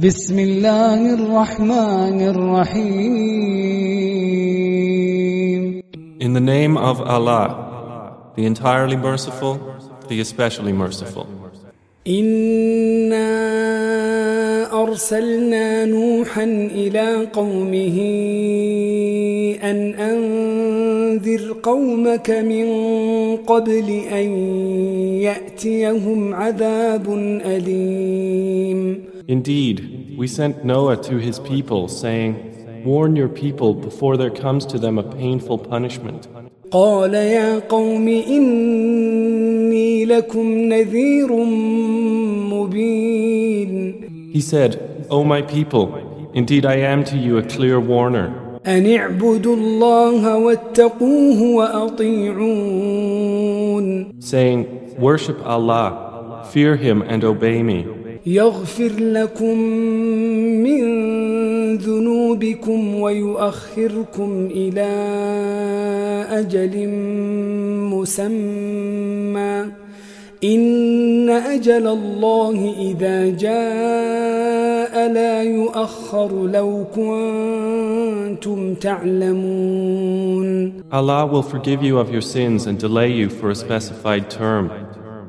بسم الله الرحمن الرحيم In the name of Allah, the entirely merciful, the especially merciful. إنا أرسلنا نوحا إلى قومه أن أنذر قومك من قبل أن يأتيهم عذاب أليم Indeed, we sent Noah to his people, saying, Warn your people before there comes to them a painful punishment. قال يا قوم إني لكم نذير مبين He said, O my people, indeed I am to you a clear warner. أن اعبدوا الله واتقوه وأطيعون saying, Worship Allah, fear Him and obey me. يغفر لكم من ذنوبكم ويؤخركم إلى أجل مسمى إن أجل الله إذا جاء لا يؤخر لو كنتم تعلمون Allah will forgive you of your sins and delay you for a specified term.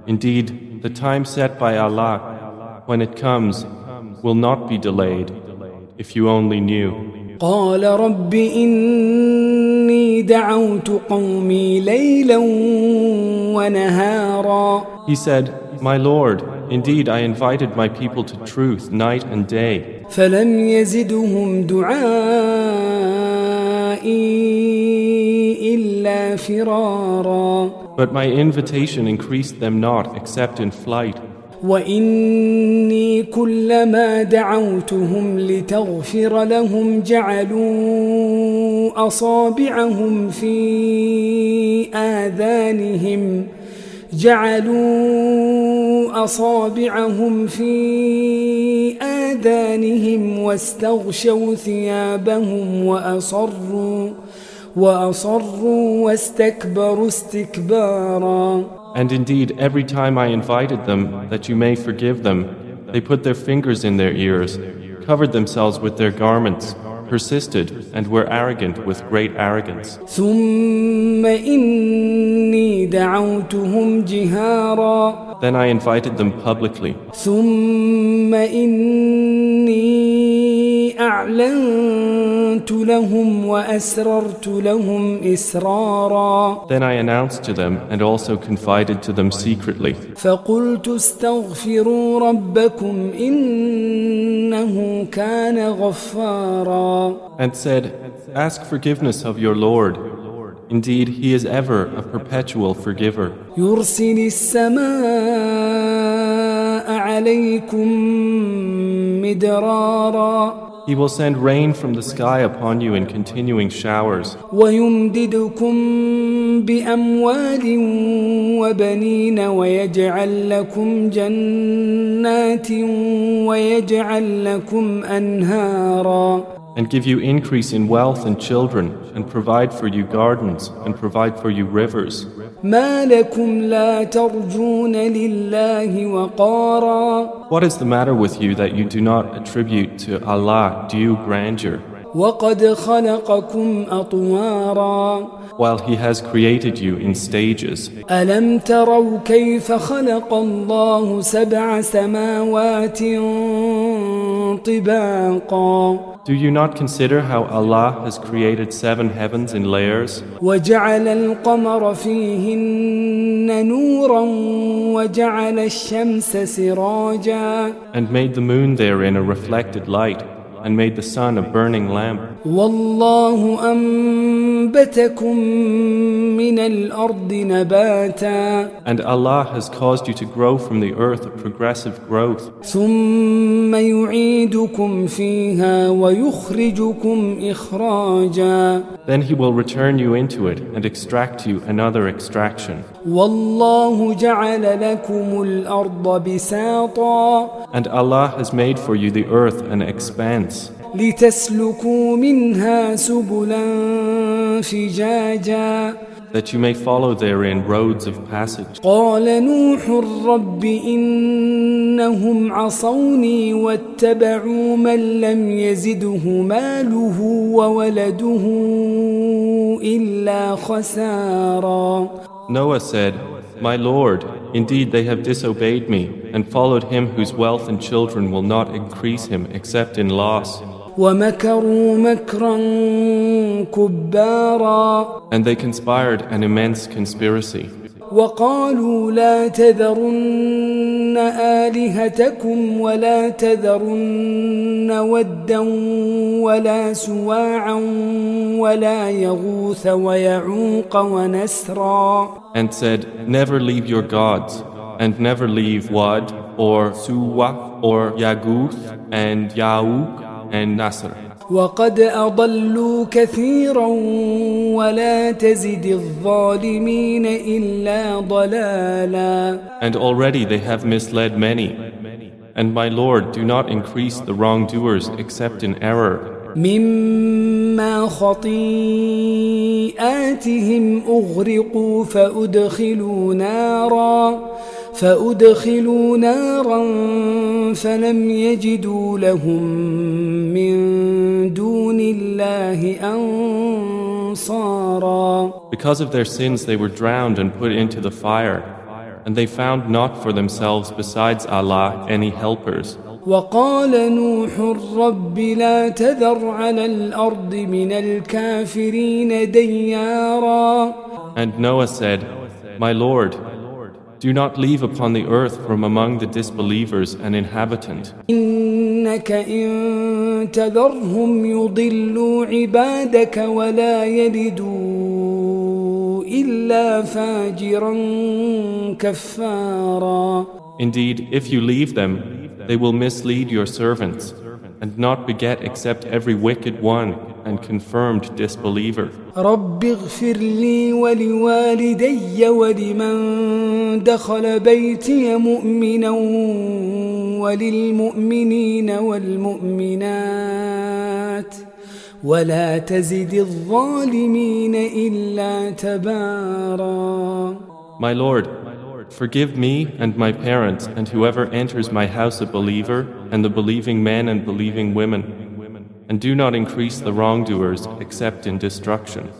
Indeed, the time set by Allah, when it comes, will not be delayed, if you only knew. قال رب إني دعوت قومي ليلا ونهارا He said, My Lord, indeed I invited my people to truth night and day, فلم يزدهم دعائي إلا فرارا but my invitation increased them not except in flight. واني كلما دعوتهم لتغفر لهم جعلوا اصابعهم في اذانهم جعلوا اصابعهم في اذانهم واستغشوا ثيابهم واصروا And indeed, every time I invited them that you may forgive them, they put their fingers in their ears, covered themselves with their garments, persisted, and were arrogant with great arrogance. Then I invited them publicly. ثم إني أعلنت لهم وأسررت لهم إسرارا Then I announced to them and also confided to them secretly. فقلت استغفروا ربكم إنه كان غفارا And said, Ask forgiveness of your Lord. Indeed, He is ever a perpetual forgiver. يرسل السماء عليكم مدرارا He will send rain from the sky upon you in continuing showers, ويمددكم بأموال وبنين ويجعل لكم جنات ويجعل لكم أنهارا and give you increase in wealth and children, and provide for you gardens, and provide for you rivers. ما لكم لا ترجون لله وقارا What is the matter with you that you do not attribute to Allah due grandeur, وقد خلقكم أطوارا while He has created you in stages? ألم تروا كيف خلق الله سبع سماوات طباقا Do you not consider how Allah has created seven heavens in layers, وجعل القمر فيهن نورا وجعل الشمس سراجا and made the moon therein a reflected light, and made the sun a burning lamp? والله أنبتكم من الأرض نباتا And Allah has caused you to grow from the earth a progressive growth. ثم يعيدكم فيها ويخرجكم إخراجا Then He will return you into it and extract you another extraction. والله جعل لكم الأرض بساطا And Allah has made for you the earth an expanse, لتسلكوا منها سبلا فجاجا that you may follow therein roads of passage. قال نوح رب إن إنهم عصوني واتبعوا من لم يزده ماله وولده إلا خسارا Noah said, My Lord, indeed they have disobeyed me and followed him whose wealth and children will not increase him except in loss. ومكروا مكرا كبارا And they conspired an immense conspiracy. وقالوا لا تذرن آلهتكم ولا تذرن ودا ولا سواعا ولا يغوث ويعوق ونسرا And said, Never leave your gods, and never leave Wad, or Suwa, or Yaguth, and Ya'uq, Nasr. وقد أضلوا كثيرا ولا تزد الظالمين إلا ضلالا And already they have misled many. And my Lord, do not increase the wrongdoers except in error. مما خطيئاتهم أغرقوا فأدخلوا نارا فأدخلوا نارا فلم يجدوا لهم من دون الله أنصارا Because of their sins, they were drowned and put into the fire. And they found not for themselves besides Allah any helpers. وقال نوح رب لا تذر على الأرض من الكافرين ديارا And Noah said, My Lord, do not leave upon the earth from among the disbelievers an inhabitant. إنك إن تذرهم يضلوا عبادك ولا يلدوا إلا فاجرا كفارا Indeed, if you leave them, they will mislead your servants and not beget except every wicked one and confirmed disbeliever. رب اغفر لي ولوالدي ولمن دخل بيتي مؤمنا وللمؤمنين والمؤمنات ولا تزد الظالمين إلا تبارا My Lord, forgive me and my parents and whoever enters my house a believer and the believing men and believing women. And do not increase the wrongdoers except in destruction.